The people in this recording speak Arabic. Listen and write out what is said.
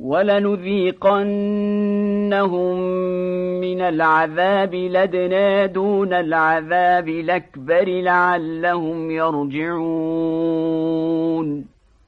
ولنذيقنهم من العذاب لدنا دون العذاب الأكبر لعلهم يرجعون.